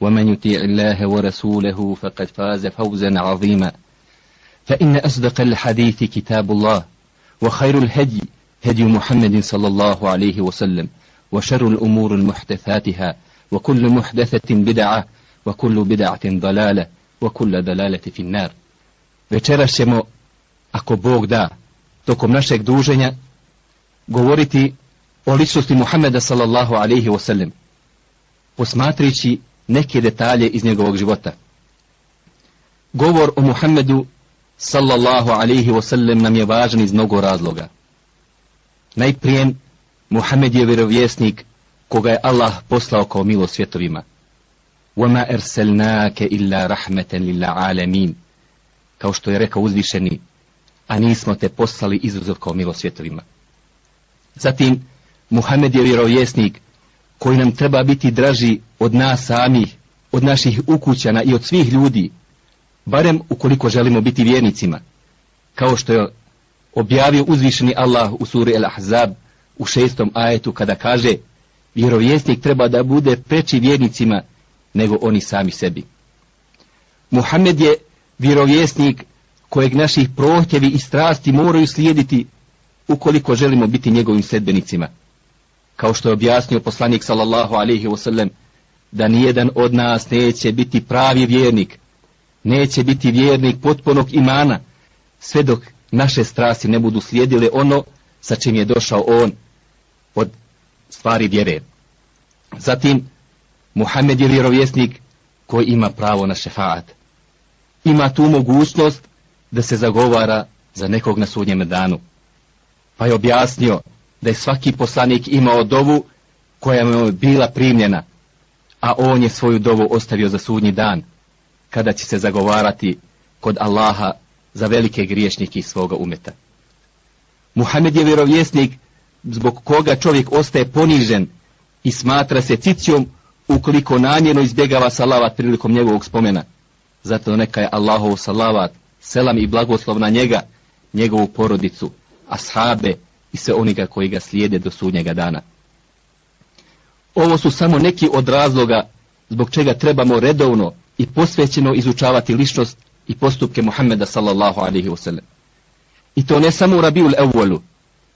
ومن يطيع الله ورسوله فقد فاز فوزا عظيما. فإن أصدق الحديث كتاب الله وخير الهدي هدي محمد صلى الله عليه وسلم وشر الأمور محدثاتها وكل محدثة بدعة وكل بدعة ضلالة وكل ضلالة في النار. Večeras ćemo, ako Bog da, tokom našeg druženja, govoriti o ličnosti Muhammeda sallallahu alaihi wasallam, neke detalje iz njegovog života. Govor o Muhammedu sallallahu alaihi wasallam nam je važan iz mnogo razloga. Najprije, Muhammed je vjerovjesnik koga je Allah poslao kao milo svjetovima. وَمَا أَرْسَلْنَاكَ إِلَّا رَحْمَةً لِلْعَالَمِينَ Kao što je rekao uzvišeni, a nismo te poslali izuzov kao milo svjetovima. Zatim, Muhammed je vjerovjesnik koji nam treba biti draži od nas samih, od naših ukućana i od svih ljudi, barem ukoliko želimo biti vjernicima, kao što je objavio uzvišeni Allah u suri El-Ahzab u šestom ajetu kada kaže vjerovjesnik treba da bude preči vjernicima nego oni sami sebi. Muhammed je vjerovjesnik kojeg naših prohtjevi i strasti moraju slijediti ukoliko želimo biti njegovim sedbenicima. Kao što je objasnio poslanik sallallahu alaihi wasallam da nijedan od nas neće biti pravi vjernik, neće biti vjernik potpunog imana, sve dok naše strasti ne budu slijedile ono sa čim je došao on od stvari vjere. Zatim, Muhammed je vjerovjesnik koji ima pravo na šefaat. Ima tu mogućnost da se zagovara za nekog na sudnjem danu. Pa je objasnio da je svaki poslanik imao dovu koja mu je bila primljena, a on je svoju dovu ostavio za sudnji dan, kada će se zagovarati kod Allaha za velike griješnike svoga umeta. Muhammed je vjerovjesnik zbog koga čovjek ostaje ponižen i smatra se cicijom ukoliko namjerno izbjegava salavat prilikom njegovog spomena. Zato neka je Allahov salavat, selam i blagoslov na njega, njegovu porodicu, ashabe i sve oniga koji ga slijede do sudnjega dana. Ovo su samo neki od razloga zbog čega trebamo redovno i posvećeno izučavati ličnost i postupke Muhammeda sallallahu alaihi wasallam. I to ne samo u Rabiul Evolu,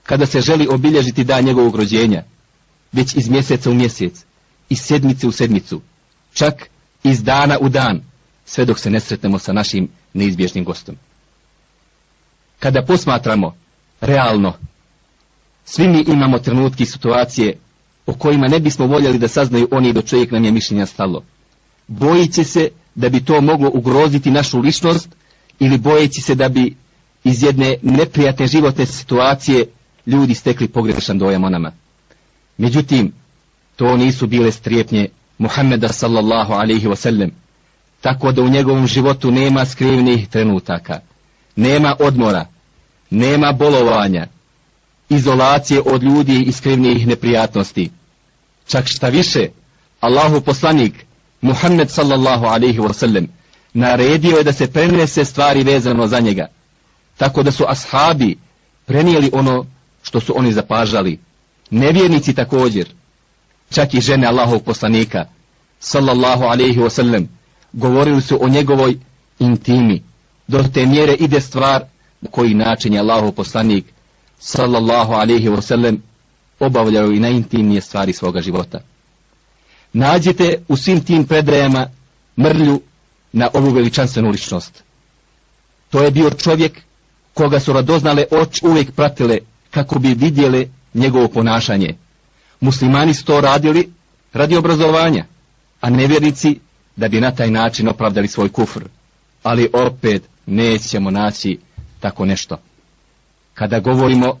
kada se želi obilježiti dan njegovog rođenja, već iz mjeseca u mjesec, iz sedmice u sedmicu, čak iz dana u dan, sve dok se ne sretnemo sa našim neizbježnim gostom. Kada posmatramo realno, svi mi imamo trenutki situacije o kojima ne bismo voljeli da saznaju oni do čovjek nam je mišljenja stalo. Bojiće se da bi to moglo ugroziti našu ličnost ili bojeći se da bi iz jedne neprijatne životne situacije ljudi stekli pogrešan dojam o nama. Međutim, to nisu bile strijepnje Muhammeda sallallahu alaihi wasallam, tako da u njegovom životu nema skrivnih trenutaka, nema odmora, nema bolovanja, izolacije od ljudi i skrivnih neprijatnosti. Čak šta više, Allahu poslanik, Muhammed sallallahu alaihi wasallam, naredio je da se prenese stvari vezano za njega, tako da su ashabi prenijeli ono što su oni zapažali, nevjernici također. čak i žene Allahovog poslanika, sallallahu alaihi wasallam, govorili su o njegovoj intimi. Do te mjere ide stvar na koji način je Allahov poslanik, sallallahu alaihi wasallam, obavljaju i najintimnije stvari svoga života. Nađite u svim tim predajama mrlju na ovu veličanstvenu ličnost. To je bio čovjek koga su radoznale oči uvijek pratile kako bi vidjele njegovo ponašanje. Muslimani su to radili radi obrazovanja, a nevjernici da bi na taj način opravdali svoj kufr. Ali opet nećemo naći tako nešto. Kada govorimo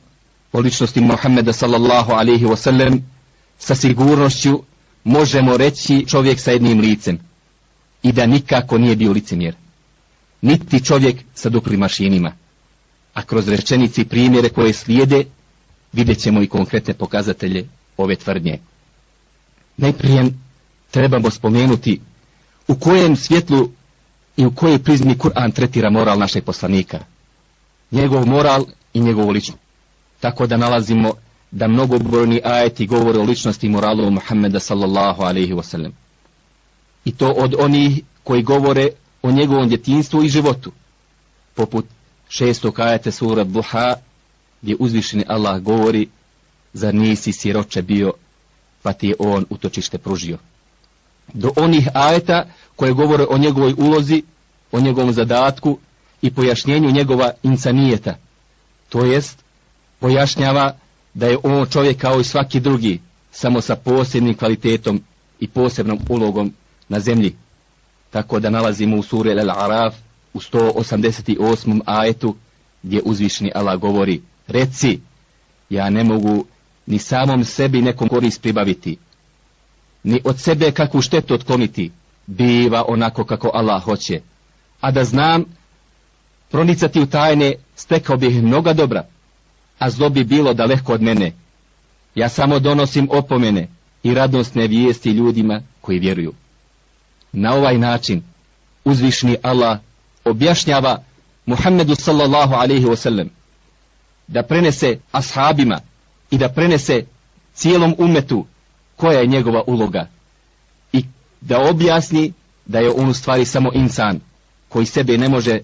o ličnosti Muhammeda sallallahu alaihi wasallam, sa sigurnošću možemo reći čovjek sa jednim licem i da nikako nije bio licemjer. Niti čovjek sa duplim mašinima. A kroz rečenici primjere koje slijede, vidjet ćemo i konkretne pokazatelje ove tvrdnje. Najprije trebamo spomenuti u kojem svjetlu i u kojoj prizmi Kur'an tretira moral našeg poslanika. Njegov moral i njegovu ličnost. Tako da nalazimo da mnogobrojni ajeti govore o ličnosti i moralu Muhammeda sallallahu alaihi wasallam. I to od onih koji govore o njegovom djetinstvu i životu. Poput šestog ajete sura Duha, gdje uzvišeni Allah govori, zar nisi siroče bio, pa ti je on utočište pružio. Do onih ajeta koje govore o njegovoj ulozi, o njegovom zadatku i pojašnjenju njegova insanijeta. To jest, pojašnjava da je on čovjek kao i svaki drugi, samo sa posebnim kvalitetom i posebnom ulogom na zemlji. Tako da nalazimo u suri Al-Araf u 188. ajetu gdje uzvišni Allah govori Reci, ja ne mogu ni samom sebi nekom korist pribaviti, ni od sebe kakvu štetu otkloniti, biva onako kako Allah hoće. A da znam, pronicati u tajne, stekao bih mnoga dobra, a zlo bi bilo daleko od mene. Ja samo donosim opomene i radostne vijesti ljudima koji vjeruju. Na ovaj način uzvišni Allah objašnjava Muhammedu sallallahu alaihi wasallam da prenese ashabima i da prenese cijelom umetu koja je njegova uloga i da objasni da je on u stvari samo insan koji sebe ne može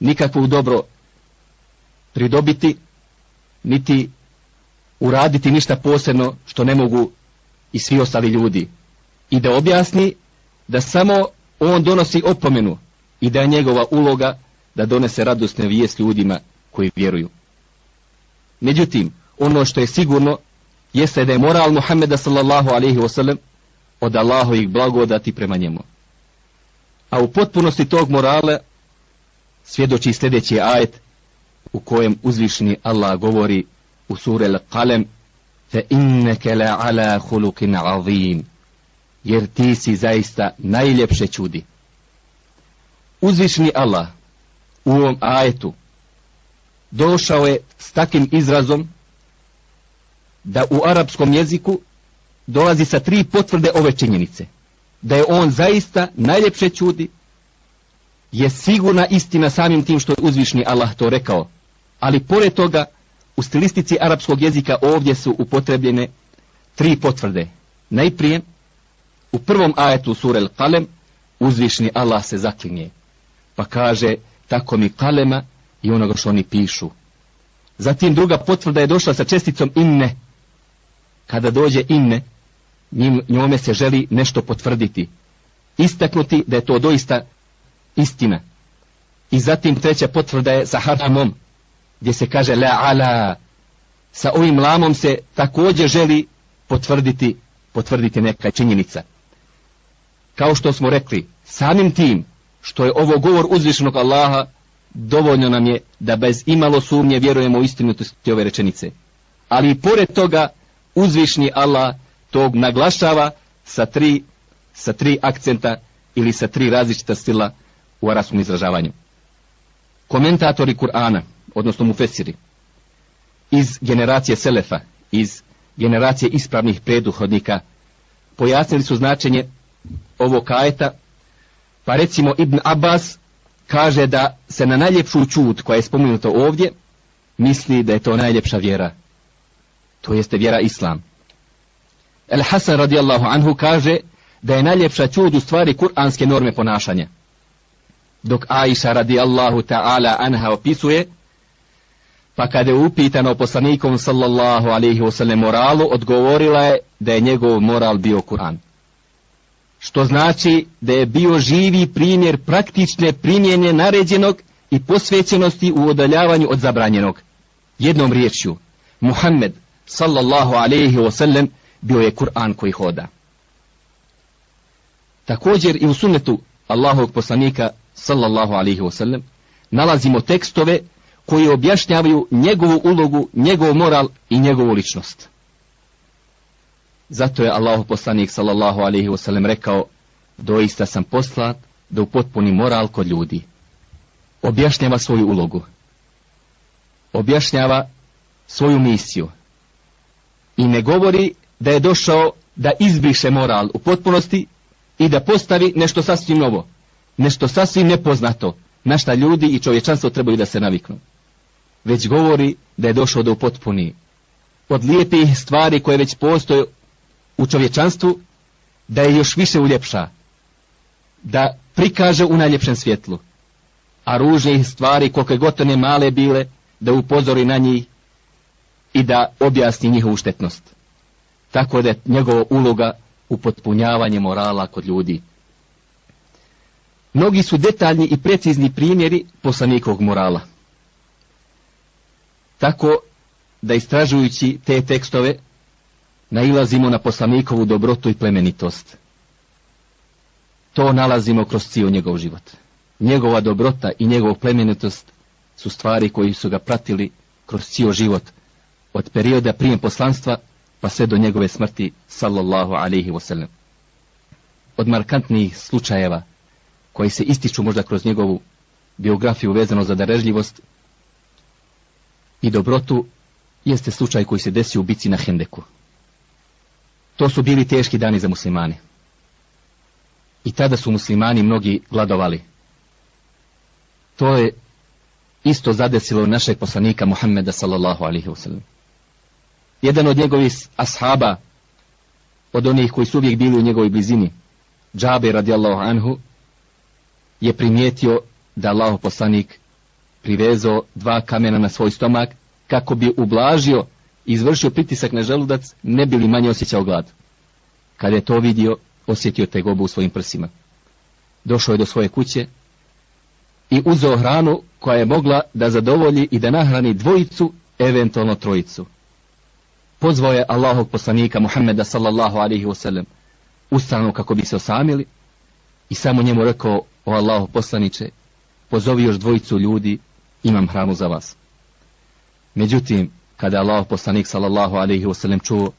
nikakvo dobro pridobiti niti uraditi ništa posebno što ne mogu i svi ostali ljudi i da objasni da samo on donosi opomenu i da je njegova uloga da donese radosne vijest ljudima koji vjeruju. Međutim, ono što je sigurno jeste da je moral Muhammeda sallallahu alaihi wasallam od Allahovih blagodati prema njemu. A u potpunosti tog morala svjedoči sljedeći ajet u kojem uzvišni Allah govori u sure Al-Qalem fe inneke la ala hulukin azim jer ti si zaista najljepše čudi. Uzvišni Allah u ovom ajetu došao je s takim izrazom da u arapskom jeziku dolazi sa tri potvrde ove činjenice. Da je on zaista najljepše čudi, je sigurna istina samim tim što je uzvišni Allah to rekao. Ali pored toga, u stilistici arapskog jezika ovdje su upotrebljene tri potvrde. Najprije, u prvom ajetu sure Al-Qalem, uzvišni Allah se zaklinje. Pa kaže, tako mi kalema i onoga što oni pišu. Zatim druga potvrda je došla sa česticom inne. Kada dođe inne, njim, njome se želi nešto potvrditi. Istaknuti da je to doista istina. I zatim treća potvrda je sa haramom, gdje se kaže la ala. Sa ovim lamom se također želi potvrditi, potvrditi neka činjenica. Kao što smo rekli, samim tim što je ovo govor uzvišenog Allaha, dovoljno nam je da bez imalo sumnje vjerujemo u istinitosti ove rečenice. Ali i pored toga uzvišni Allah tog naglašava sa tri, sa tri akcenta ili sa tri različita stila u araskom izražavanju. Komentatori Kur'ana, odnosno mufesiri, iz generacije Selefa, iz generacije ispravnih preduhodnika, pojasnili su značenje ovog kajeta, pa recimo Ibn Abbas kaže da se na najljepšu čud koja je spomenuta ovdje, misli da je to najljepša vjera. To jeste vjera Islam. El Hasan radijallahu anhu kaže da je najljepša čud u stvari kuranske norme ponašanja. Dok Aisha radijallahu ta'ala anha opisuje, pa kada je upitano poslanikom sallallahu alaihi wasallam moralu, odgovorila je da je njegov moral bio Kur'an. Što znači da je bio živi primjer praktične primjenje naređenog i posvećenosti u odaljavanju od zabranjenog. Jednom riječju, Muhammed sallallahu alaihi wasallam bio je Kur'an koji hoda. Također i u sunnetu Allahovog poslanika sallallahu alaihi wasallam nalazimo tekstove koji objašnjavaju njegovu ulogu, njegov moral i njegovu ličnost. Zato je Allahov poslanik sallallahu alaihi wasallam rekao doista sam poslat da upotpuni moral kod ljudi. Objašnjava svoju ulogu. Objašnjava svoju misiju. I ne govori da je došao da izbriše moral u potpunosti i da postavi nešto sasvim novo, nešto sasvim nepoznato, na šta ljudi i čovječanstvo trebaju da se naviknu. Već govori da je došao do upotpuni od lijepih stvari koje već postoje u čovječanstvu, da je još više uljepša, da prikaže u najljepšem svjetlu, a ružnih stvari koliko god ne male bile, da upozori na njih i da objasni njihovu štetnost. Tako da je njegova uloga u morala kod ljudi. Mnogi su detaljni i precizni primjeri poslanikovog morala. Tako da istražujući te tekstove, nailazimo na poslanikovu dobrotu i plemenitost. To nalazimo kroz cijel njegov život. Njegova dobrota i njegov plemenitost su stvari koji su ga pratili kroz cijel život, od perioda prijem poslanstva pa sve do njegove smrti, sallallahu alaihi wasallam. Od markantnijih slučajeva, koji se ističu možda kroz njegovu biografiju vezano za darežljivost i dobrotu, jeste slučaj koji se desio u bici na Hendeku. To su bili teški dani za muslimane. I tada su muslimani mnogi gladovali. To je isto zadesilo našeg poslanika Muhammeda sallallahu alaihi wasallam jedan od njegovih ashaba, od onih koji su uvijek bili u njegovoj blizini, Džabe radijallahu anhu, je primijetio da Allah poslanik privezao dva kamena na svoj stomak kako bi ublažio i izvršio pritisak na želudac, ne bi li manje osjećao glad. Kad je to vidio, osjetio te gobu u svojim prsima. Došao je do svoje kuće i uzeo hranu koja je mogla da zadovolji i da nahrani dvojicu, eventualno trojicu pozvao je Allahog poslanika Muhammeda sallallahu alaihi wasallam ustanu kako bi se osamili i samo njemu rekao o Allahu poslaniće pozovi još dvojicu ljudi imam hranu za vas međutim kada Allah poslanik sallallahu alaihi wasallam čuo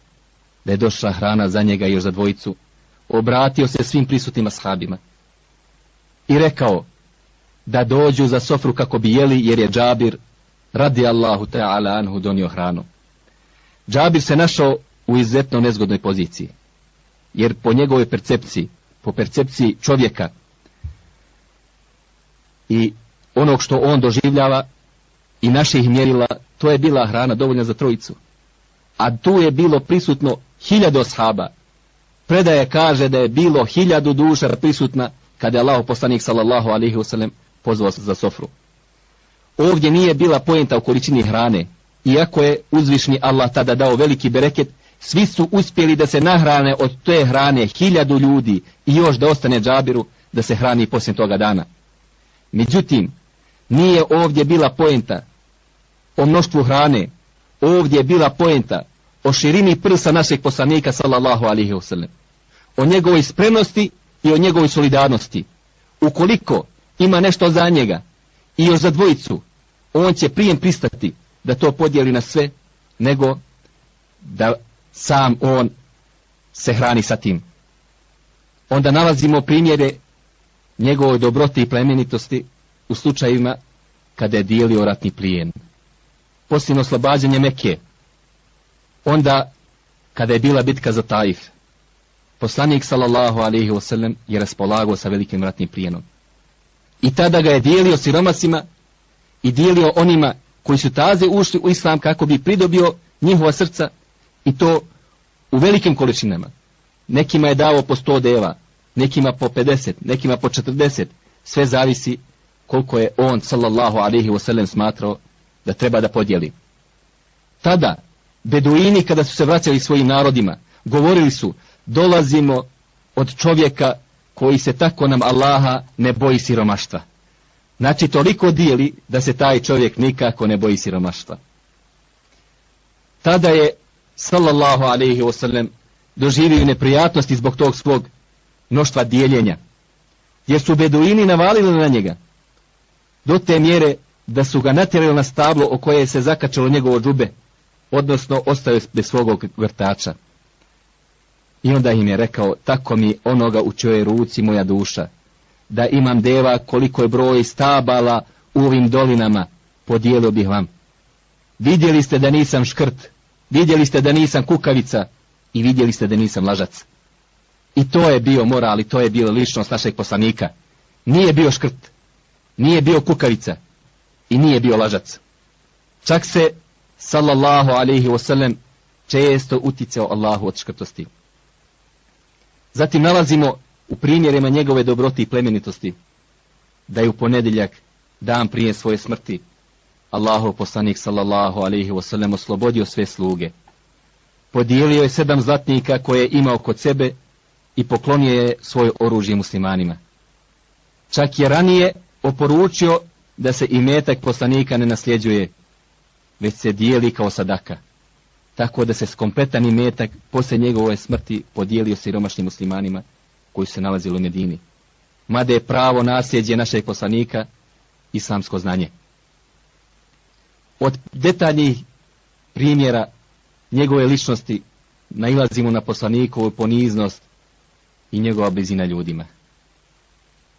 da je došla hrana za njega i još za dvojicu obratio se svim prisutnim ashabima i rekao da dođu za sofru kako bi jeli jer je Džabir radi Allahu ta'ala anhu donio hranu Džabir se našao u izuzetno nezgodnoj poziciji. Jer po njegovoj percepciji, po percepciji čovjeka i onog što on doživljava i naših mjerila, to je bila hrana dovoljna za trojicu. A tu je bilo prisutno hiljado shaba. Predaje kaže da je bilo hiljadu duša prisutna kada je Allah poslanik sallallahu alaihi wasallam pozvao se za sofru. Ovdje nije bila pojenta u količini hrane, iako je uzvišni Allah tada dao veliki bereket, svi su uspjeli da se nahrane od te hrane hiljadu ljudi i još da ostane džabiru da se hrani poslije toga dana. Međutim, nije ovdje bila poenta o mnoštvu hrane, ovdje je bila poenta o širini prsa našeg poslanika sallallahu alihi wasallam, o njegovoj spremnosti i o njegovoj solidarnosti. Ukoliko ima nešto za njega i još za dvojicu, on će prijem pristati da to podijeli na sve, nego da sam on se hrani sa tim. Onda nalazimo primjere njegove dobroti i plemenitosti u slučajima kada je dijelio ratni plijen. Posljedno oslobađanje Meke, onda kada je bila bitka za Taif, poslanik sallallahu alaihi wasallam je raspolagao sa velikim ratnim plijenom. I tada ga je dijelio siromasima i dijelio onima koji su taze ušli u islam kako bi pridobio njihova srca i to u u velikim količinama. Nekima je dao po 100 deva, nekima po 50, nekima po 40, sve zavisi koliko je on, sallallahu alaihi wasallam, smatrao da treba da podijeli. Tada, beduini kada su se vraćali svojim narodima, govorili su, dolazimo od čovjeka koji se tako nam Allaha ne boji siromaštva. Znači, toliko dijeli da se taj čovjek nikako ne boji siromaštva. Tada je, sallallahu alaihi wasallam, doživio neprijatnosti zbog tog svog mnoštva dijeljenja. Jer su beduini navalili na njega. Do te mjere da su ga natjerali na stablo o koje se zakačalo njegovo džube, odnosno ostao bez svog vrtača. I onda im je rekao, tako mi onoga u čojoj ruci moja duša, da imam deva koliko je broj stabala u ovim dolinama, podijelio bih vam. Vidjeli ste da nisam škrt, vidjeli ste da nisam kukavica i vidjeli ste da nisam lažac. I to je bio moral i to je bila ličnost našeg poslanika. Nije bio škrt, nije bio kukavica i nije bio lažac. Čak se, sallallahu alaihi wasallam, često uticao Allahu od škrtosti. Zatim nalazimo u primjerima njegove dobroti i plemenitosti da je u ponedjeljak, dan prije svoje smrti, Allahov poslanik sallallahu alaihi wasallam oslobodio sve sluge. Podijelio je sedam zlatnika koje je imao kod sebe i poklonio je svoje oružje muslimanima. Čak je ranije oporučio da se i metak poslanika ne nasljeđuje, već se dijeli kao sadaka. Tako da se skompletan i metak posle njegove smrti podijelio siromašnim muslimanima koji se nalazili u Medini. Mada je pravo nasljeđe našeg poslanika islamsko znanje. Od detaljnih primjera njegove ličnosti nailazimo na poslanikovu poniznost i njegova blizina ljudima.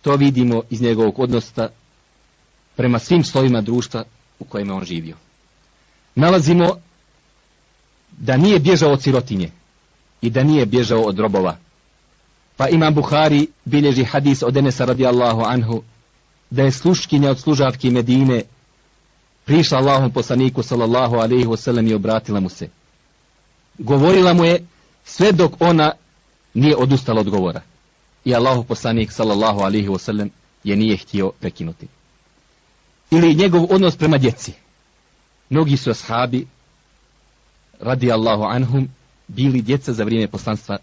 To vidimo iz njegovog odnosta prema svim slovima društva u kojima on živio. Nalazimo da nije bježao od sirotinje i da nije bježao od robova. Pa imam Buhari bilježi hadis od Enesa radijallahu anhu da je sluškinja od služavki Medine prišla Allahom poslaniku sallallahu alaihi wasallam i obratila mu se. Govorila mu je sve dok ona nije odustala od govora. I Allahu poslanik sallallahu alaihi wasallam je nije htio prekinuti. Ili njegov odnos prema djeci. Mnogi su ashabi radi Allahu anhum bili djeca za vrijeme poslanstva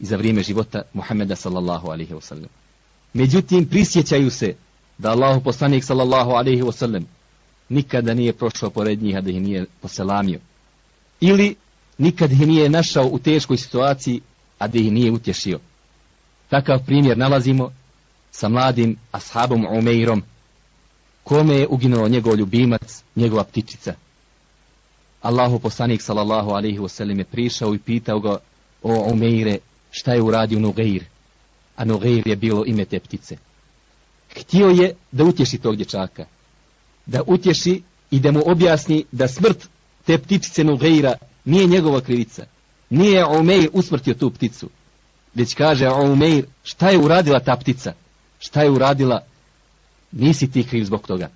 i za vrijeme života Muhammeda sallallahu alaihi wasallam. Međutim, prisjećaju se da Allahu poslanik sallallahu alaihi wasallam nikada nije prošao pored njih, a da ih nije poselamio. Ili nikad ih nije našao u teškoj situaciji, a da ih nije utješio. Takav primjer nalazimo sa mladim ashabom Umeirom, kome je uginuo njegov ljubimac, njegova ptičica. Allahu poslanik sallallahu alaihi wasallam je prišao i pitao ga o Umeire šta je uradio Nugeir, a Nugeir je bilo ime te ptice. Htio je da utješi tog dječaka, da utješi i da mu objasni da smrt te ptičice Nugeira nije njegova krivica, nije Umeir usmrtio tu pticu, već kaže Umeir šta je uradila ta ptica, šta je uradila, nisi ti kriv zbog toga.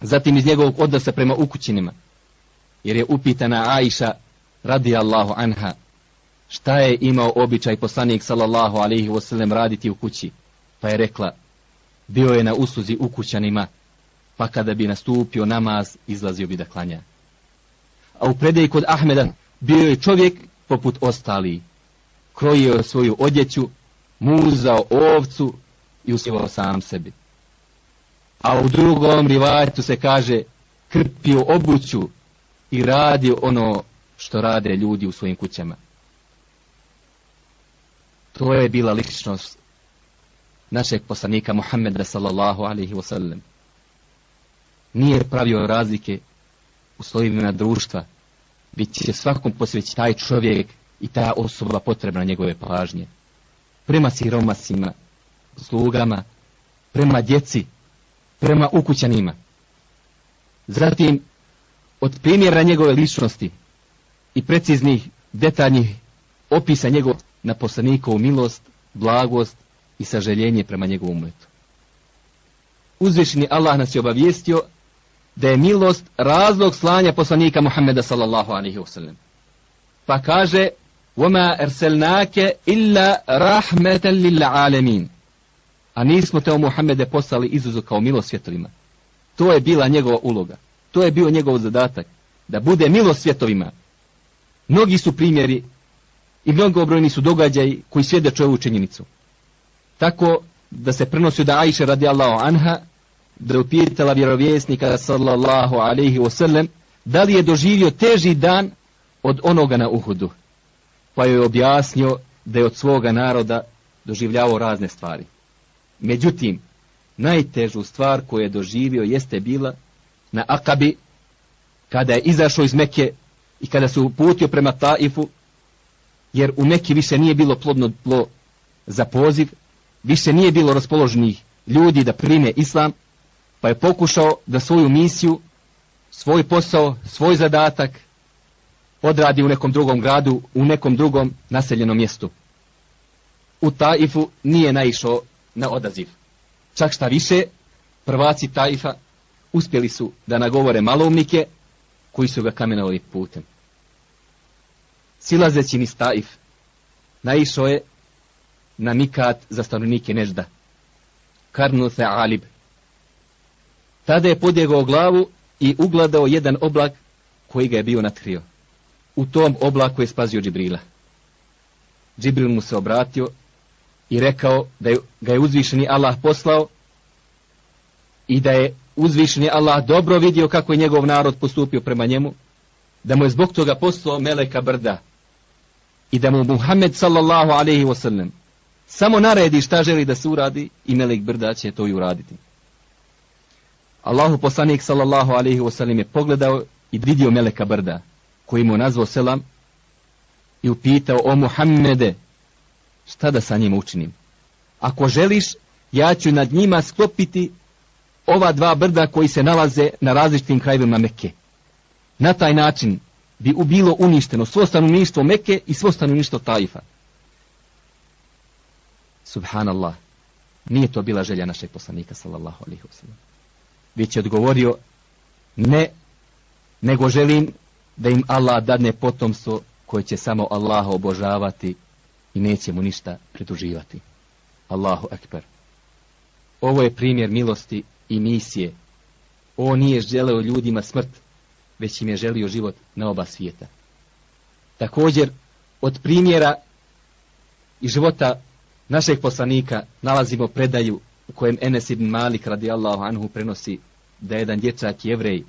Zatim iz njegovog odnosa prema ukućinima, jer je upitana Aisha radi Allahu anha šta je imao običaj poslanik sallallahu alaihi wasallam raditi u kući? Pa je rekla bio je na usluzi ukućanima pa kada bi nastupio namaz izlazio bi da klanja. A u predeji kod Ahmeda bio je čovjek poput ostali krojio svoju odjeću muzao ovcu i usjevao sam sebi a u drugom rivajtu se kaže krpio obuću i radio ono što rade ljudi u svojim kućama. To je bila ličnost našeg poslanika Muhammeda sallallahu alaihi wasallam. Nije pravio razlike u slojima društva, već će svakom posveći taj čovjek i ta osoba potrebna njegove pažnje. Prema siromasima, slugama, prema djeci, prema ukućanima. Zatim, od primjera njegove ličnosti i preciznih, detaljnih opisa njegov na poslanikovu milost, blagost i saželjenje prema njegovom umetu. Uzvišeni Allah nas je obavijestio da je milost razlog slanja poslanika Muhammeda sallallahu alaihi wasallam. Pa kaže وَمَا أَرْسَلْنَاكَ إِلَّا رَحْمَةً لِلْعَالَمِينَ A nismo te o Muhammede poslali izuzu kao milost svjetovima. To je bila njegova uloga. To je bio njegov zadatak. Da bude milost svjetovima. Mnogi su primjeri i mnogobrojni su događaji koji svjedeče ovu činjenicu. Tako da se prenosi da Aisha radijallahu anha da je upitala vjerovjesnika sallallahu alaihi wasallam da li je doživio teži dan od onoga na Uhudu. Pa joj je objasnio da je od svoga naroda doživljavao razne stvari. Međutim, najtežu stvar koju je doživio jeste bila na Akabi, kada je izašao iz Mekke i kada se uputio prema Taifu, jer u Mekke više nije bilo plodno tlo za poziv, više nije bilo raspoloženih ljudi da prime islam, pa je pokušao da svoju misiju, svoj posao, svoj zadatak odradi u nekom drugom gradu, u nekom drugom naseljenom mjestu. U Taifu nije naišao na odaziv. Čak šta više, prvaci Taifa uspjeli su da nagovore malomnike koji su ga kamenovali putem. Silazeći niz Taif, naišao je na mikat za stanovnike Nežda. Karnu se Alib. Tada je podjegao glavu i ugladao jedan oblak koji ga je bio natkrio. U tom oblaku je spazio Džibrila. Džibril mu se obratio i rekao da je, ga je uzvišeni Allah poslao i da je uzvišeni Allah dobro vidio kako je njegov narod postupio prema njemu, da mu je zbog toga poslao Meleka Brda i da mu Muhammed sallallahu alaihi wasallam samo naredi šta želi da se uradi i Melek Brda će to i uraditi. Allahu poslanik sallallahu alaihi wasallam je pogledao i vidio Meleka Brda koji mu nazvao selam i upitao o Muhammede šta da sa njim učinim. Ako želiš, ja ću nad njima sklopiti ova dva brda koji se nalaze na različitim krajevima Mekke. Na taj način bi ubilo uništeno svo stanovništvo Mekke i svo stanovništvo Taifa. Subhanallah, nije to bila želja našeg poslanika, sallallahu alaihi wasallam. Već je odgovorio, ne, nego želim da im Allah dadne potomstvo koje će samo Allaha obožavati i neće mu ništa pridruživati. Allahu ekber. Ovo je primjer milosti i misije. On nije želeo ljudima smrt, već im je želio život na oba svijeta. Također, od primjera i života našeg poslanika nalazimo predaju u kojem Enes ibn Malik radijallahu anhu prenosi da je jedan dječak jevrej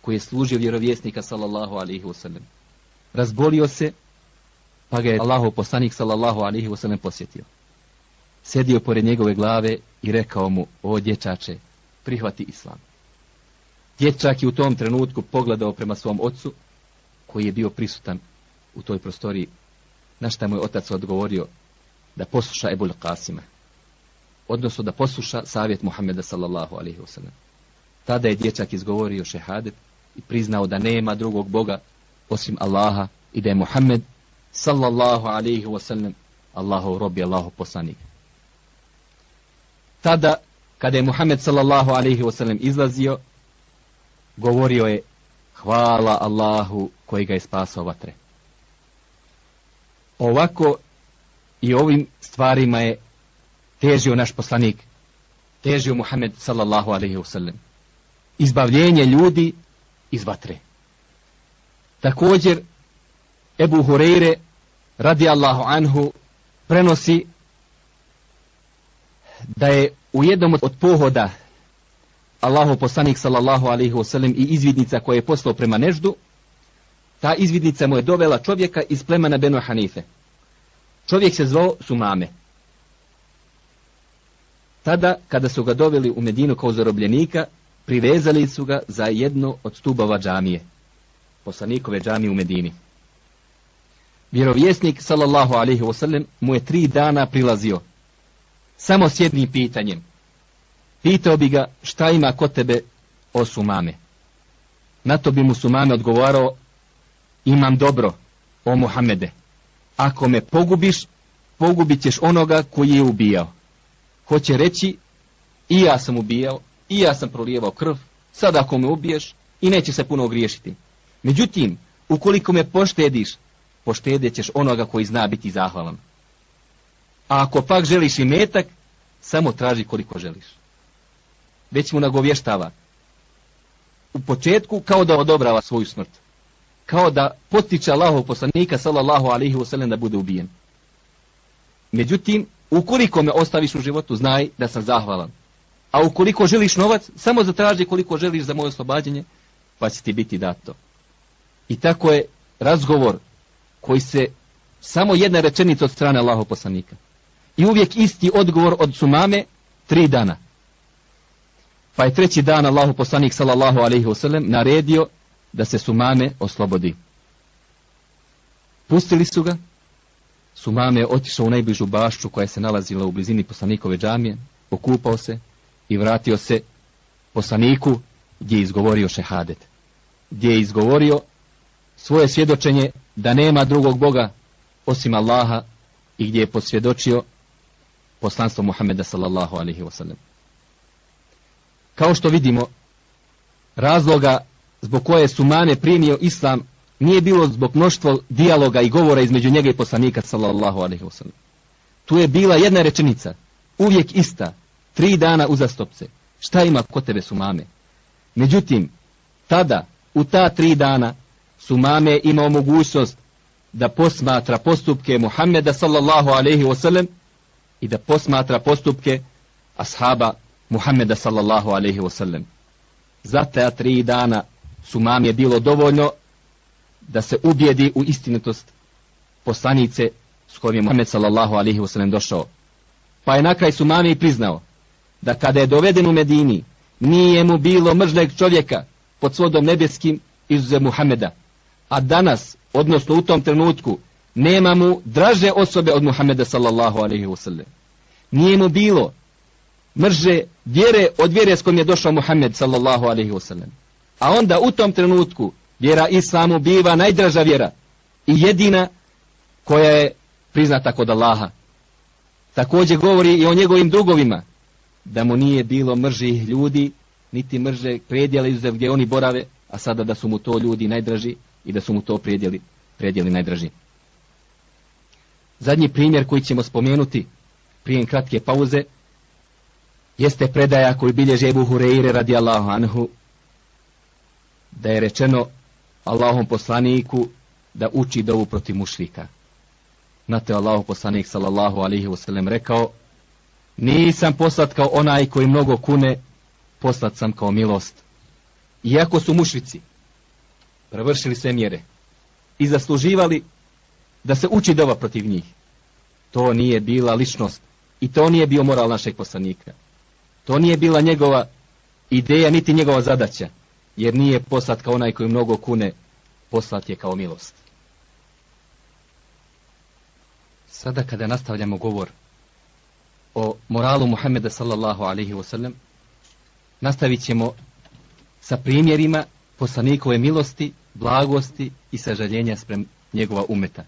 koji je služio vjerovjesnika sallallahu alaihi wasallam. Razbolio se, pa ga je Allahov poslanik sallallahu alaihi wasallam posjetio. Sedio pored njegove glave i rekao mu, o dječače, prihvati islam. Dječak je u tom trenutku pogledao prema svom ocu, koji je bio prisutan u toj prostoriji, na šta mu je otac odgovorio da posluša Ebul Qasima, odnosno da posluša savjet Muhammeda sallallahu alaihi wasallam. Tada je dječak izgovorio šehadet i priznao da nema drugog Boga osim Allaha i da je Muhammed sallallahu alaihi wasallam Allahov rob i Allahov poslanik. Tada, kada je Muhammed sallallahu alaihi wasallam izlazio, govorio je hvala Allahu koji ga je spasao vatre. Ovako i ovim stvarima je težio naš poslanik, težio Muhammed sallallahu alaihi wasallam. Izbavljenje ljudi iz vatre. Također, Ebu Hureyre, radi Allahu anhu, prenosi da je u jednom od pohoda Allahu poslanik sallallahu alaihi wasallam i izvidnica koje je poslao prema Neždu, ta izvidnica mu je dovela čovjeka iz plemena Beno Hanife. Čovjek se zvao Sumame. Tada, kada su ga doveli u Medinu kao zarobljenika, privezali su ga za jedno od stubova džamije, poslanikove džamije u Medini. Vjerovjesnik, sallallahu alaihi wasallam, mu je tri dana prilazio, samo s jednim pitanjem. Pitao bi ga šta ima kod tebe o sumame. Na to bi mu sumame odgovarao, imam dobro, o Muhammede. Ako me pogubiš, pogubit ćeš onoga koji je ubijao. Hoće reći, i ja sam ubijao, i ja sam prolijevao krv, sad ako me ubiješ, i neće se puno ogriješiti. Međutim, ukoliko me poštediš, poštedit ćeš onoga koji zna biti zahvalan. A ako pak želiš i metak, samo traži koliko želiš. Već mu nagovještava. U početku kao da odobrava svoju smrt. Kao da potiče Allahov poslanika sallallahu alaihi wasallam da bude ubijen. Međutim, ukoliko me ostaviš u životu, znaj da sam zahvalan. A ukoliko želiš novac, samo zatraži koliko želiš za moje oslobađanje, pa će ti biti dato. I tako je razgovor koji se samo jedna rečenica od strane Allahov poslanika. I uvijek isti odgovor od sumame, tri dana. Pa je treći dan Allahu poslanik sallallahu alaihi wasallam naredio da se sumame oslobodi. Pustili su ga, sumame je otišao u najbližu bašću koja se nalazila u blizini poslanikove džamije, okupao se i vratio se poslaniku gdje je izgovorio šehadet. Gdje je izgovorio svoje svjedočenje da nema drugog Boga osim Allaha i gdje je posvjedočio poslanstvo Muhammeda sallallahu alaihi wasallam. Kao što vidimo, razloga zbog koje su mane primio islam nije bilo zbog mnoštvo dijaloga i govora između njega i poslanika sallallahu alaihi wasallam. Tu je bila jedna rečenica, uvijek ista, tri dana uzastopce. Šta ima kod tebe su mame? Međutim, tada, u ta tri dana, su mame imao mogućnost da posmatra postupke Muhammeda sallallahu alaihi wasallam i da posmatra postupke ashaba Muhammeda sallallahu alaihi wasallam. Za ta tri dana su mame bilo dovoljno da se ubijedi u istinitost poslanice s kojom je Muhammed sallallahu alaihi wasallam došao. Pa je nakraj su i priznao da kada je doveden u Medini nije mu bilo mržneg čovjeka pod svodom nebeskim izuze Muhammeda. A danas, odnosno u tom trenutku, nema mu draže osobe od Muhammeda sallallahu alaihi wasallam. Nije mu bilo mrže vjere od vjere s kojom je došao Muhammed sallallahu alaihi wasallam. A onda u tom trenutku vjera islamu biva najdraža vjera i jedina koja je priznata kod Allaha. Također govori i o njegovim drugovima, da mu nije bilo mržih ljudi, niti mrže predjela izuzev gdje oni borave, a sada da su mu to ljudi najdraži i da su mu to predjeli, predjeli najdraži. Zadnji primjer koji ćemo spomenuti prije kratke pauze jeste predaja koju bilježe Ebu Hureyre radijallahu anhu da je rečeno Allahom poslaniku da uči dovu protiv mušlika. Na te poslanik sallallahu alaihi wasallam rekao Nisam poslat kao onaj koji mnogo kune, poslat sam kao milost. Iako su mušlici prevršili sve mjere i zasluživali da se uči dova protiv njih, to nije bila ličnost i to nije bio moral našeg poslanika. To nije bila njegova ideja, niti njegova zadaća, jer nije poslat kao onaj koji mnogo kune, poslat je kao milost. Sada kada nastavljamo govor o moralu Muhammeda sallallahu alaihi wasallam, nastavit ćemo sa primjerima poslanikove milosti, blagosti i sažaljenja sprem njegova umeta.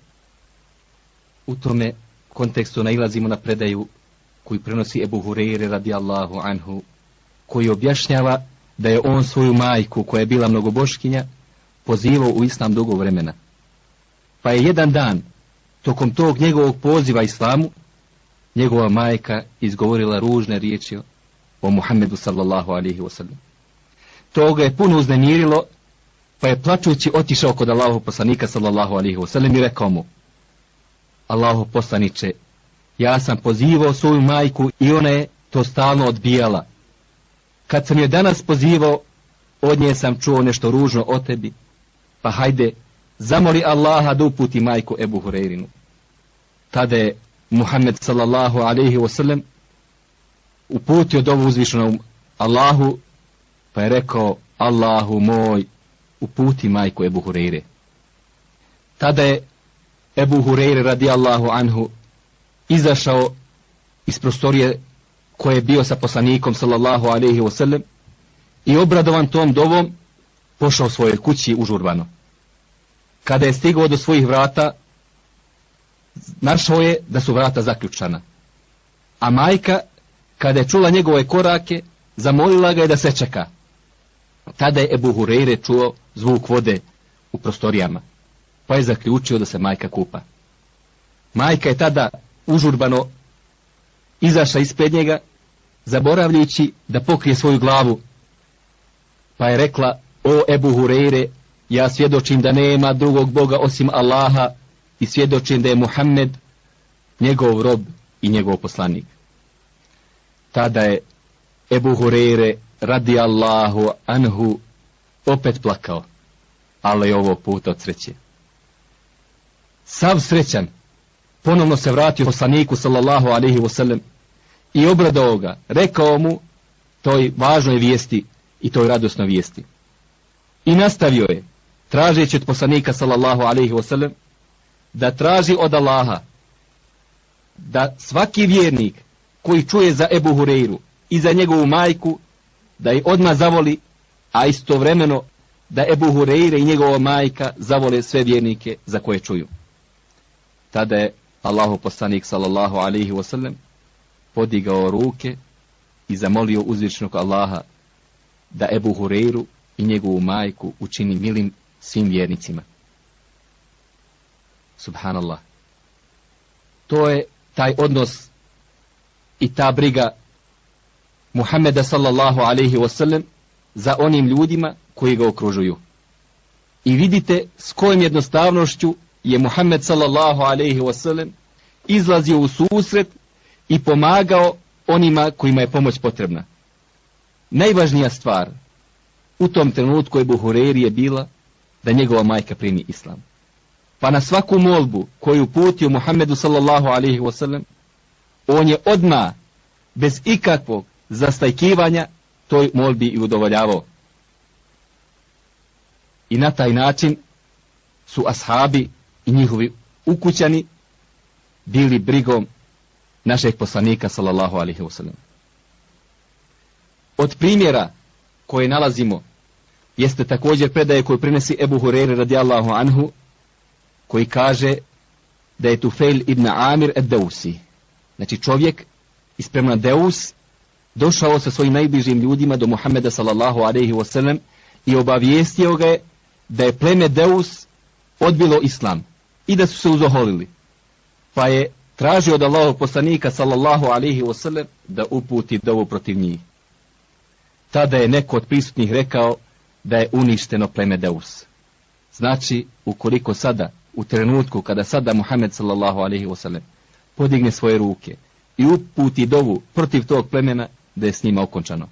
U tome kontekstu nailazimo na predaju koji prenosi Ebu Hureyre radijallahu anhu, koji objašnjava da je on svoju majku, koja je bila mnogoboškinja, pozivao u islam dugo vremena. Pa je jedan dan, tokom tog njegovog poziva islamu, njegova majka izgovorila ružne riječi o Muhammedu sallallahu alihi wasallam. To ga je puno uznemirilo, pa je plačući otišao kod Allahu poslanika sallallahu alihi wasallam i rekao mu, Allahu poslaniče, ja sam pozivao svoju majku i ona je to stalno odbijala. Kad sam je danas pozivao, od nje sam čuo nešto ružno o tebi, pa hajde, zamoli Allaha da uputi majku Ebu Hureyrinu. Tada je Muhammed sallallahu alaihi wasallam uputio dovu uzvišenom Allahu, pa je rekao, Allahu moj, uputi majku Ebu Hureyre. Tada je Ebu Hureyre radijallahu anhu izašao iz prostorije koje je bio sa poslanikom sallallahu alaihi wasallam i obradovan tom dovom pošao svojoj kući užurbano. Kada je stigao do svojih vrata, našao je da su vrata zaključana. A majka, kada je čula njegove korake, zamolila ga je da se čeka. Tada je Ebu Hureyre čuo zvuk vode u prostorijama. pa je zaključio da se majka kupa. Majka je tada užurbano izašla ispred njega, zaboravljajući da pokrije svoju glavu, pa je rekla, o Ebu Hureyre, ja svjedočim da nema drugog Boga osim Allaha i svjedočim da je Muhammed njegov rob i njegov poslanik. Tada je Ebu Hureyre radi Allahu anhu opet plakao, ali je ovo put od sreće. Sav srećan, ponovno se vratio poslaniku sallallahu alaihi wasallam i obradao ga, rekao mu toj važnoj vijesti i toj radosnoj vijesti. I nastavio je, tražeći od poslanika sallallahu alaihi wasallam, da traži od Allaha da svaki vjernik koji čuje za Ebu Hureyru i za njegovu majku, da ih odmah zavoli, a istovremeno da Ebu Hureyre i njegova majka zavole sve vjernike za koje čuju. Tada je Allahu poslanik sallallahu alaihi wasallam podigao ruke i zamolio uzvičnog Allaha da Ebu Hureyru i njegovu majku učini milim svim vjernicima. Subhanallah. To je taj odnos i ta briga Muhammeda sallallahu alaihi wasallam za onim ljudima koji ga okružuju. I vidite s kojom jednostavnošću je Muhammed sallallahu alaihi wasallam izlazio u susret i pomagao onima kojima je pomoć potrebna. Najvažnija stvar u tom trenutku je Buhureri je bila da njegova majka primi islam. Pa na svaku molbu koju putio Muhammedu sallallahu alaihi wasallam, on je odma bez ikakvog zastajkivanja toj molbi i udovoljavao. I na taj način su ashabi i njihovi ukućani bili brigom našeg poslanika sallallahu alaihi wasallam. Od primjera koje nalazimo jeste također predaje koju prinesi Ebu Hureyre radijallahu anhu koji kaže da je Tufail ibn Amir ed Deusi. Znači čovjek iz prema Deus došao sa svojim najbližim ljudima do Muhammeda sallallahu alaihi wasallam i obavijestio ga je da je pleme Deus odbilo islam i da su se uzoholili. Pa je tražio od Allahog poslanika sallallahu alaihi wasallam da uputi dovu protiv njih. Tada je neko od prisutnih rekao da je uništeno pleme Deus. Znači, ukoliko sada, u trenutku kada sada Muhammed sallallahu alaihi wasallam podigne svoje ruke i uputi dovu protiv tog plemena, da je s njima okončano.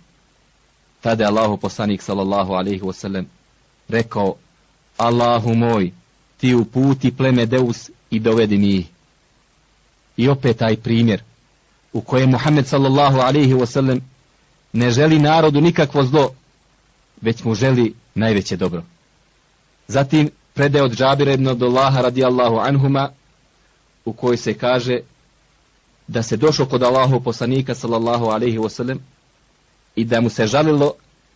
Tada je Allahu poslanik sallallahu alaihi wasallam rekao Allahu moj, ti uputi pleme Deus i dovedi mi I opet taj primjer u kojem Muhammed sallallahu alaihi wasallam ne želi narodu nikakvo zlo, već mu želi najveće dobro. Zatim predaje od Džabira ibn Abdullaha radijallahu anhuma u kojoj se kaže da se došao kod Allahu poslanika sallallahu alaihi wasallam i da mu se žalilo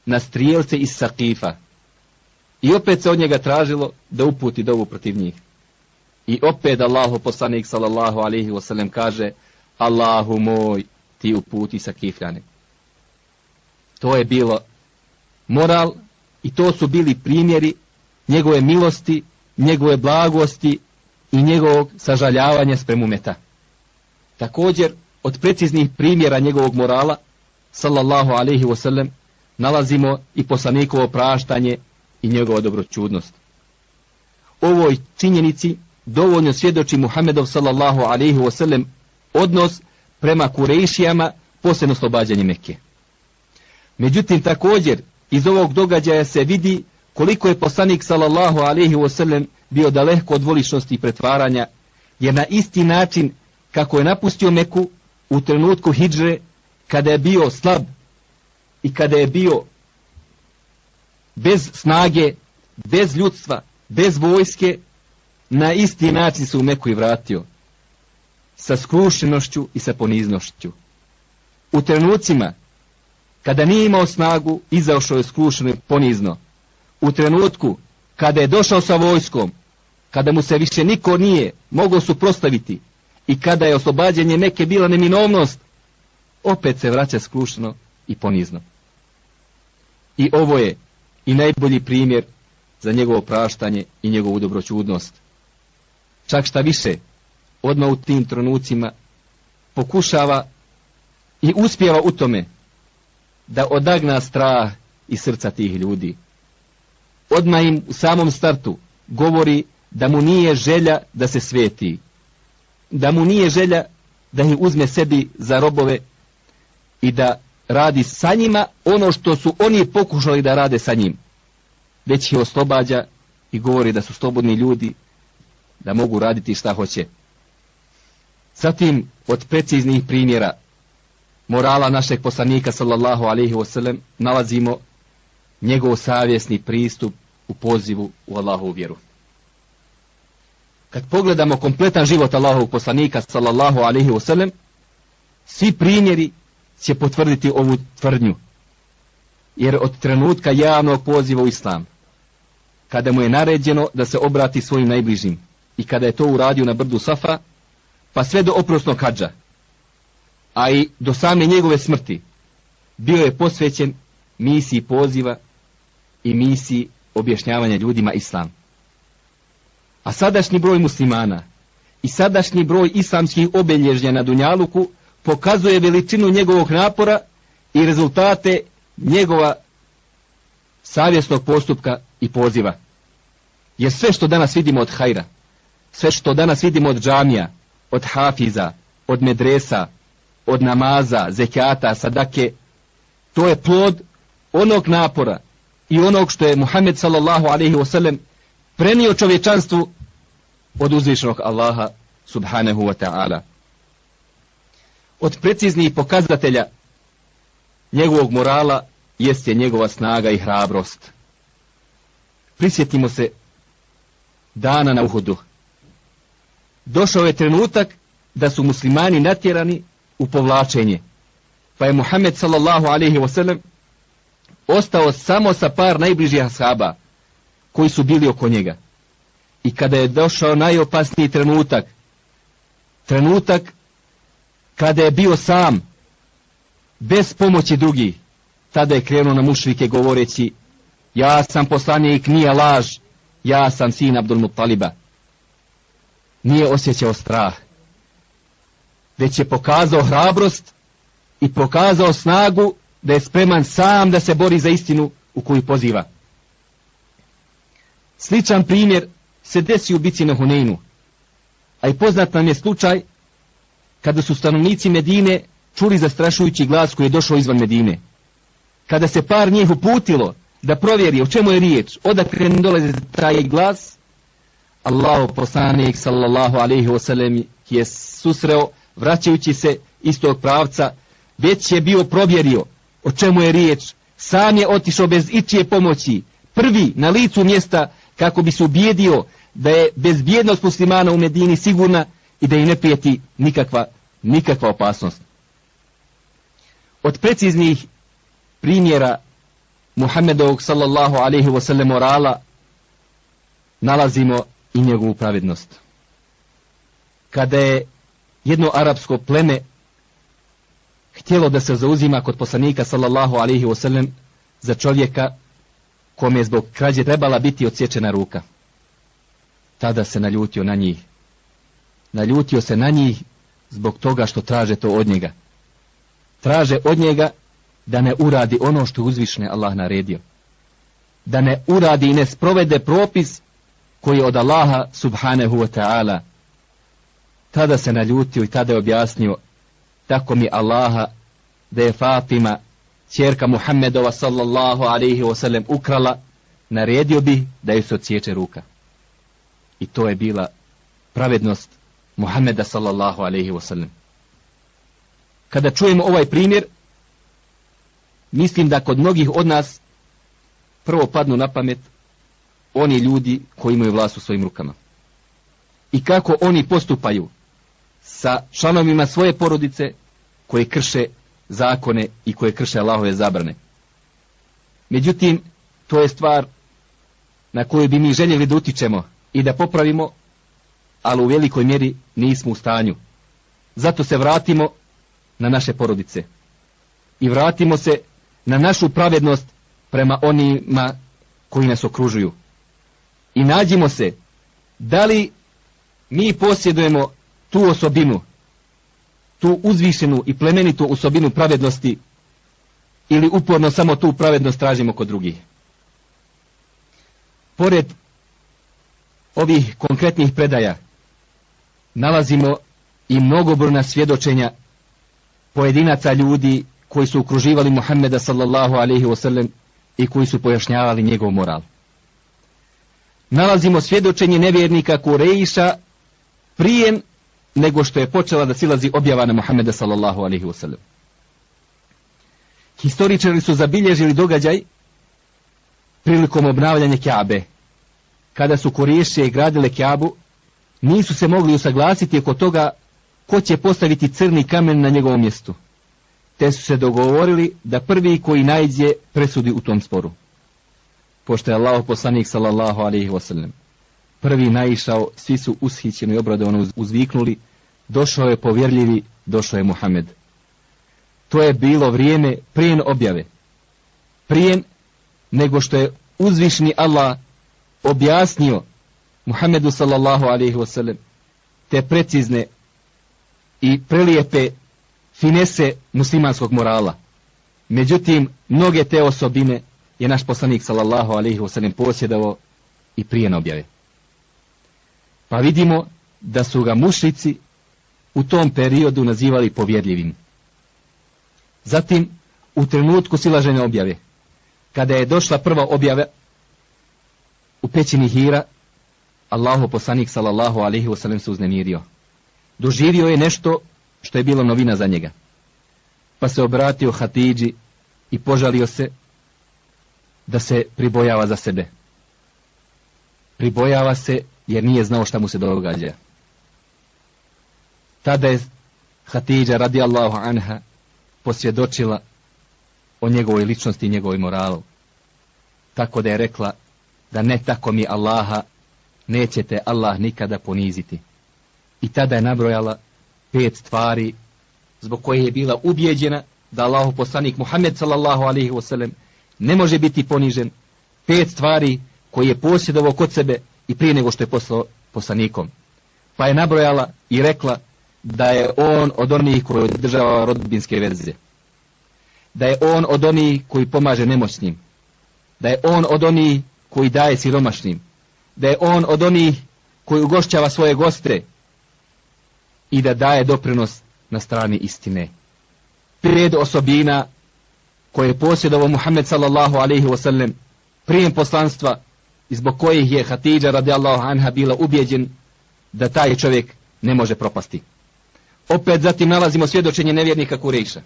na strijelce iz Sakifa. I opet se od njega tražilo da uputi dovu protiv njih. I opet Allahu poslanik sallallahu alaihi wasallam kaže Allahu moj ti uputi Sakifljane. To je bilo moral i to su bili primjeri njegove milosti, njegove blagosti i njegovog sažaljavanja spremu umeta. Također, od preciznih primjera njegovog morala, sallallahu alaihi wasallam, nalazimo i poslanikovo praštanje i njegova dobročudnost. Ovoj činjenici dovoljno svjedoči Muhammedov sallallahu alaihi wasallam odnos prema kurejšijama posljedno slobađanje Mekke. Međutim, također, iz ovog događaja se vidi koliko je poslanik sallallahu alaihi wasallam bio daleko od voličnosti i pretvaranja, jer na isti način kako je napustio Meku u trenutku hidže, kada je bio slab i kada je bio bez snage, bez ljudstva, bez vojske, na isti način se u Meku i vratio, sa skrušenošću i sa poniznošću. U trenucima, kada nije imao snagu, izaošao je skrušeno i ponizno. U trenutku, kada je došao sa vojskom, kada mu se više niko nije mogao suprostaviti, i kada je oslobađanje neke bila neminovnost, opet se vraća skrušno i ponizno. I ovo je i najbolji primjer za njegovo praštanje i njegovu dobroćudnost čak šta više, odmah u tim trenucima pokušava i uspjeva u tome da odagna strah iz srca tih ljudi. Odmah im u samom startu govori da mu nije želja da se sveti, da mu nije želja da ih uzme sebi za robove i da radi sa njima ono što su oni pokušali da rade sa njim. Već ih oslobađa i govori da su slobodni ljudi, da mogu raditi šta hoće. Zatim, od preciznih primjera morala našeg poslanika, sallallahu alaihi wasallam, nalazimo njegov savjesni pristup u pozivu u Allahovu vjeru. Kad pogledamo kompletan život Allahovog poslanika, sallallahu alaihi wasallam, svi primjeri će potvrditi ovu tvrdnju. Jer od trenutka javnog poziva u islam, kada mu je naređeno da se obrati svojim najbližim, i kada je to uradio na brdu Safa, pa sve do oprosnog hađa, a i do same njegove smrti, bio je posvećen misiji poziva i misiji objašnjavanja ljudima islam. A sadašnji broj muslimana i sadašnji broj islamskih obelježnja na Dunjaluku pokazuje veličinu njegovog napora i rezultate njegova savjesnog postupka i poziva. Jer sve što danas vidimo od hajra, sve što danas vidimo od džamija, od hafiza, od medresa, od namaza, zekijata, sadake, to je plod onog napora i onog što je Muhammed sallallahu alaihi wasallam prenio čovječanstvu od uzvišenog Allaha subhanahu wa ta'ala. Od preciznih pokazatelja njegovog morala jeste njegova snaga i hrabrost. Prisjetimo se dana na Uhudu. Došao je trenutak da su muslimani natjerani u povlačenje. Pa je Muhammed sallallahu alaihi wasallam ostao samo sa par najbližih ashaba koji su bili oko njega. I kada je došao najopasniji trenutak, trenutak kada je bio sam, bez pomoći drugih, tada je krenuo na mušrike govoreći ja sam poslanik, nije laž, ja sam sin Abdul Muttaliba. Nije osjećao strah, već je pokazao hrabrost i pokazao snagu da je spreman sam da se bori za istinu u koju poziva. Sličan primjer se desi u bici na Huneinu, a i poznat nam je slučaj kada su stanovnici Medine čuli zastrašujući glas koji je došao izvan Medine. Kada se par njih uputilo da provjeri o čemu je riječ, odakle ne dolaze taj glas, Allahu poslanik sallallahu alaihi wasallam je susreo vraćajući se iz tog pravca, već je bio provjerio o čemu je riječ, sam je otišao bez ičije pomoći, prvi na licu mjesta kako bi se ubijedio da je bezbjednost muslimana u Medini sigurna i da im ne prijeti nikakva, nikakva opasnost. Od preciznih primjera Muhammedovog sallallahu alaihi wasallam morala nalazimo i njegovu pravednost. Kada je jedno arapsko pleme htjelo da se zauzima kod poslanika sallallahu alaihi wasallam za čovjeka kome je zbog krađe trebala biti odsječena ruka. Tada se naljutio na njih. Naljutio se na njih zbog toga što traže to od njega. Traže od njega da ne uradi ono što uzvišne Allah naredio. Da ne uradi i ne sprovede propis koji je od Allaha subhanahu wa ta'ala. Tada se naljutio i tada je objasnio tako mi Allaha da je Fatima, čerka Muhammedova sallallahu alaihi wa sallam ukrala, naredio bi da ju se odsječe ruka. I to je bila pravednost Muhammeda sallallahu alaihi wa sallam. Kada čujemo ovaj primjer, mislim da kod mnogih od nas prvo padnu na pamet oni ljudi koji imaju vlast u svojim rukama. I kako oni postupaju sa članovima svoje porodice koje krše zakone i koje krše Allahove zabrane. Međutim, to je stvar na koju bi mi željeli da utičemo i da popravimo, ali u velikoj mjeri nismo u stanju. Zato se vratimo na naše porodice i vratimo se na našu pravednost prema onima koji nas okružuju. I nađimo se da li mi posjedujemo tu osobinu, tu uzvišenu i plemenitu osobinu pravednosti ili uporno samo tu pravednost tražimo kod drugih. Pored ovih konkretnih predaja nalazimo i mnogobrna svjedočenja pojedinaca ljudi koji su okruživali Muhammeda sallallahu alaihi wasallam i koji su pojašnjavali njegov moral. Nalazimo svjedočenje nevjernika Kurejiša prije nego što je počela da silazi objava na Muhammeda sallallahu alaihi wasallam. Historičari su zabilježili događaj prilikom obnavljanja Kjabe. Kada su Kurejiše gradile Kjabu, nisu se mogli usaglasiti oko toga ko će postaviti crni kamen na njegovom mjestu. Te su se dogovorili da prvi koji najđe presudi u tom sporu. Pošto je Allah poslanik sallallahu alaihi wasallam prvi naišao, svi su ushićeni i obradovano uzviknuli, došao je povjerljivi, došao je Muhammed. To je bilo vrijeme prijen objave. Prijen nego što je uzvišni Allah objasnio Muhammedu sallallahu alaihi wasallam te precizne i prelijepe finese muslimanskog morala. Međutim, mnoge te osobine je naš poslanik sallallahu alaihi wasallam posjedao i prije objave. Pa vidimo da su ga mušici u tom periodu nazivali povjedljivim. Zatim, u trenutku silažene objave, kada je došla prva objava u pećini Hira, Allahu poslanik sallallahu alaihi wasallam se uznemirio. Doživio je nešto što je bilo novina za njega. Pa se obratio Hatidži i požalio se da se pribojava za sebe. Pribojava se jer nije znao šta mu se događa. Tada je Hatidža radijallahu anha posvjedočila o njegovoj ličnosti i njegovoj moralu. Tako da je rekla da ne tako mi Allaha nećete Allah nikada poniziti. I tada je nabrojala pet stvari zbog koje je bila ubjeđena da Allahu poslanik Muhammed sallallahu alaihi wasallam ne može biti ponižen. Pet stvari koje je posjedovo kod sebe i prije nego što je poslao poslanikom. Pa je nabrojala i rekla da je on od onih koji održava rodbinske veze. Da je on od onih koji pomaže nemoćnim. Da je on od onih koji daje siromašnim. Da je on od onih koji ugošćava svoje goste i da daje doprinos na strani istine. Pred osobina koje je posjedovao Muhammed sallallahu alaihi wasallam prijem poslanstva i zbog kojih je Hatidža radijallahu anha bila ubjeđen da taj čovjek ne može propasti. Opet zatim nalazimo svjedočenje nevjernika Kurejša,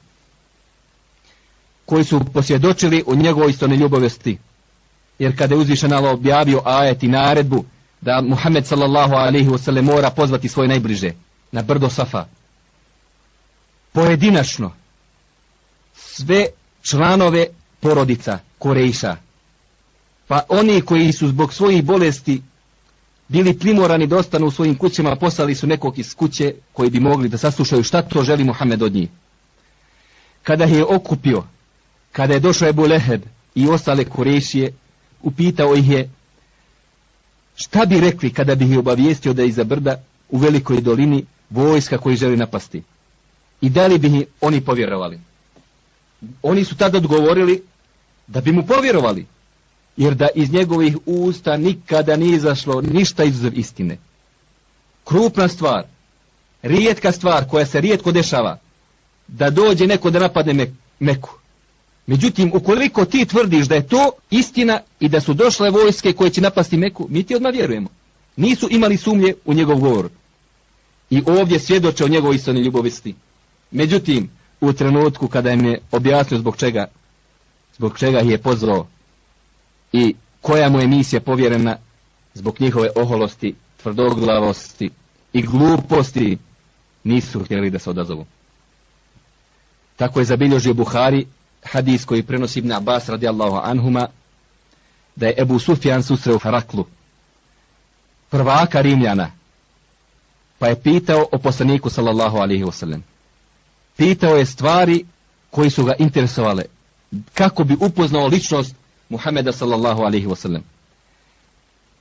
koji su posvjedočili o njegovoj istone ljubovosti. Jer kada je uzvišen Allah objavio ajet i naredbu da Muhammed sallallahu alaihi wasallam mora pozvati svoje najbliže na brdo Safa, pojedinačno sve članove porodica Korejša. pa oni koji su zbog svojih bolesti bili primorani da ostanu u svojim kućama, poslali su nekog iz kuće koji bi mogli da saslušaju šta to želi Muhammed od njih. Kada je okupio, kada je došao Ebu Leheb i ostale Korejšije, upitao ih je šta bi rekli kada bi ih obavijestio da je iza brda u velikoj dolini vojska koji želi napasti. I da li bi oni povjerovali? Oni su tada odgovorili da bi mu povjerovali jer da iz njegovih usta nikada nije izašlo ništa izuzev istine. Krupna stvar, rijetka stvar koja se rijetko dešava, da dođe neko da napadne me, Meku. Međutim, ukoliko ti tvrdiš da je to istina i da su došle vojske koje će napasti Meku, mi ti odmah vjerujemo. Nisu imali sumnje u njegov govor. I ovdje svjedoče o njegovoj istini ljubovisti. Međutim, u trenutku kada im je objasnio zbog čega, zbog čega ih je pozvao i koja mu je misija povjerena zbog njihove oholosti, tvrdoglavosti i gluposti nisu htjeli da se odazovu. Tako je zabilježio Buhari hadis koji prenosi Ibn Abbas radijallahu anhuma da je Ebu Sufjan susreo Haraklu prvaka Rimljana pa je pitao o poslaniku sallallahu alihi wasallam. Pitao je stvari koji su ga interesovale kako bi upoznao ličnost Muhameda sallallahu alaihi wasallam.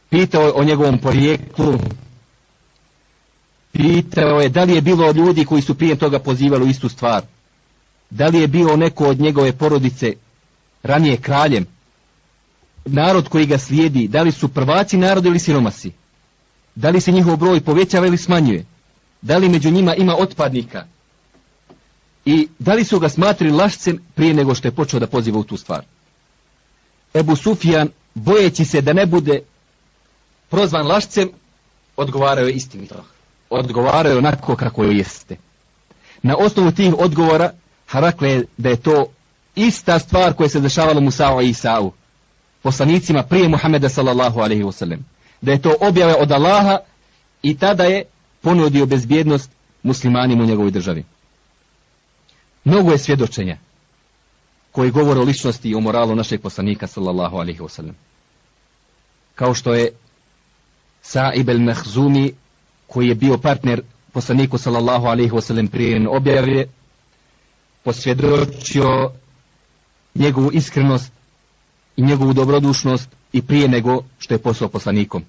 Pitao je o njegovom porijeklu, Pitao je da li je bilo ljudi koji su prije toga pozivali u istu stvar. Da li je bio neko od njegove porodice ranije kraljem. Narod koji ga slijedi, da li su prvaci narod ili siromasi. Da li se njihov broj povećava ili smanjuje. Da li među njima ima otpadnika. I da li su ga smatrili lašcem prije nego što je počeo da poziva u tu stvar. Ebu Sufjan, bojeći se da ne bude prozvan lašcem, odgovaraju istinito. Odgovaraju onako kako jeste. Na osnovu tih odgovora, Harakle je da je to ista stvar koja se dešavala Musa'u i Isa'u, poslanicima prije Muhameda sallallahu alaihi wasallam. Da je to objave od Allaha i tada je ponudio bezbjednost muslimanima u njegovoj državi. Mnogo je svjedočenja koji govore o ličnosti i o moralu našeg poslanika sallallahu alaihi wasallam. Kao što je Sa'ib el-Mahzumi koji je bio partner poslaniku sallallahu alaihi wasallam prije objave posvjedočio njegovu iskrenost i njegovu dobrodušnost i prije nego što je poslao poslanikom.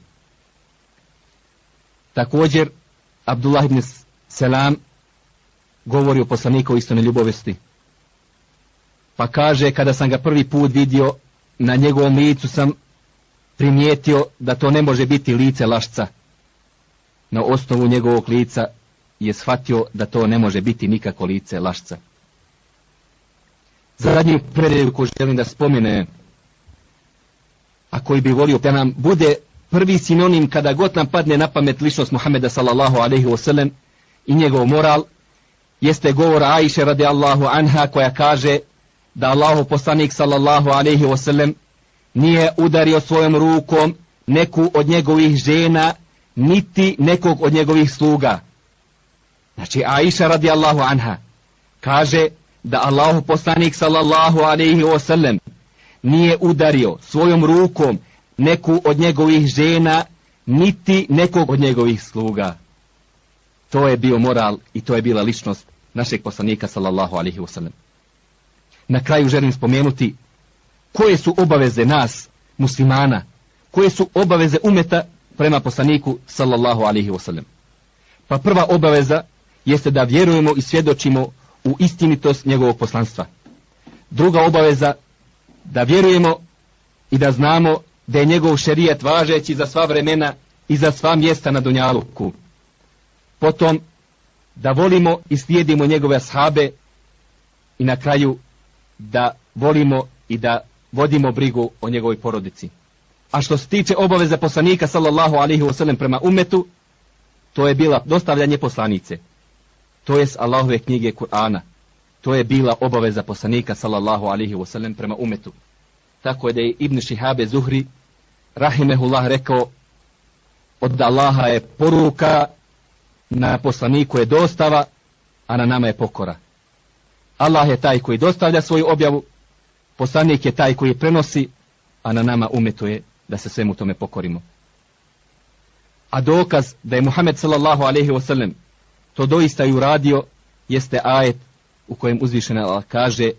Također, Abdullah ibn Selam govori o poslaniku istone ljubovesti. Pa kaže, kada sam ga prvi put vidio, na njegovom licu sam primijetio da to ne može biti lice lašca. Na osnovu njegovog lica je shvatio da to ne može biti nikako lice lašca zadnju predaju koju želim da spomene, a koji bi volio da nam bude prvi sinonim kada god nam padne na pamet ličnost Muhameda sallallahu alaihi wasallam i njegov moral, jeste govor Aisha radijallahu anha koja kaže da Allahu poslanik sallallahu alaihi wasallam nije udario svojom rukom neku od njegovih žena, niti nekog od njegovih sluga. Znači, Aisha radijallahu anha kaže da Allahu poslanik sallallahu alaihi wasallam nije udario svojom rukom neku od njegovih žena, niti nekog od njegovih sluga. To je bio moral i to je bila ličnost našeg poslanika sallallahu alaihi wasallam. Na kraju želim spomenuti koje su obaveze nas, muslimana, koje su obaveze umeta prema poslaniku sallallahu alaihi wasallam. Pa prva obaveza jeste da vjerujemo i svjedočimo u istinitost njegovog poslanstva. Druga obaveza, da vjerujemo i da znamo da je njegov šerijat važeći za sva vremena i za sva mjesta na Dunjaluku. Potom, da volimo i slijedimo njegove ashabe i na kraju da volimo i da vodimo brigu o njegovoj porodici. A što se tiče obaveza poslanika sallallahu alaihi wasallam prema umetu, to je bila dostavljanje poslanice to jest Allahove knjige Kur'ana. To je bila obaveza poslanika sallallahu alaihi wasallam prema umetu. Tako je da je Ibn Šihabe Zuhri rahimehullah rekao od Allaha je poruka na poslaniku je dostava a na nama je pokora. Allah je taj koji dostavlja svoju objavu poslanik je taj koji prenosi a na nama umetuje da se svemu tome pokorimo. A dokaz da je Muhammed sallallahu alaihi wasallam to doista i uradio, jeste ajet u kojem uzvišena Allah kaže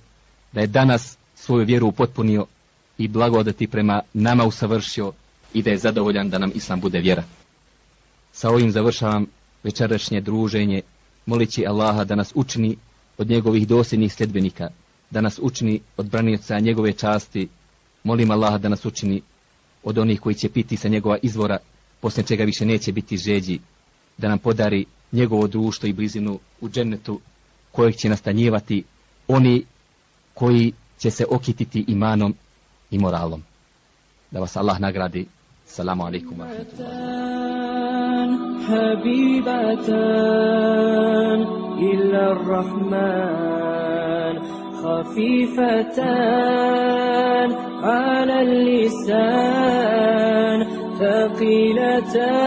da je danas svoju vjeru upotpunio i blagodati prema nama usavršio i da je zadovoljan da nam Islam bude vjera. Sa ovim završavam večerašnje druženje, molići Allaha da nas učini od njegovih dosljednih sljedbenika, da nas učini od branioca njegove časti, molim Allaha da nas učini od onih koji će piti sa njegova izvora, poslije čega više neće biti žeđi, da nam podari njegovo društvo i blizinu u džennetu kojeg će nastanjivati oni koji će se okititi imanom i moralom. Da vas Allah nagradi. Salamu alaikum. حبيبتان إلا الرحمن خفيفتان على اللسان ثقيلتان